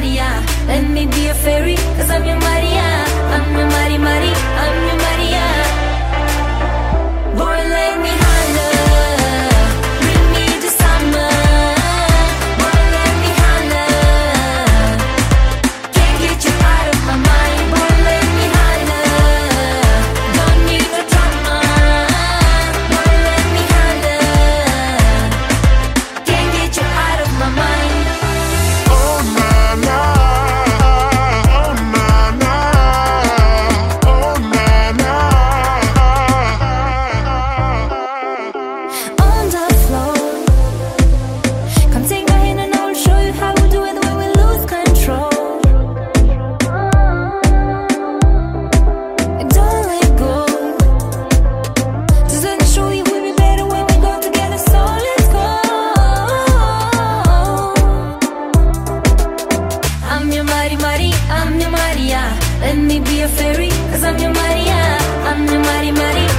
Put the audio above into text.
Let me be a fairy, cause Let me be a fairy, cause I'm your Maria, I'm your Mari Mari.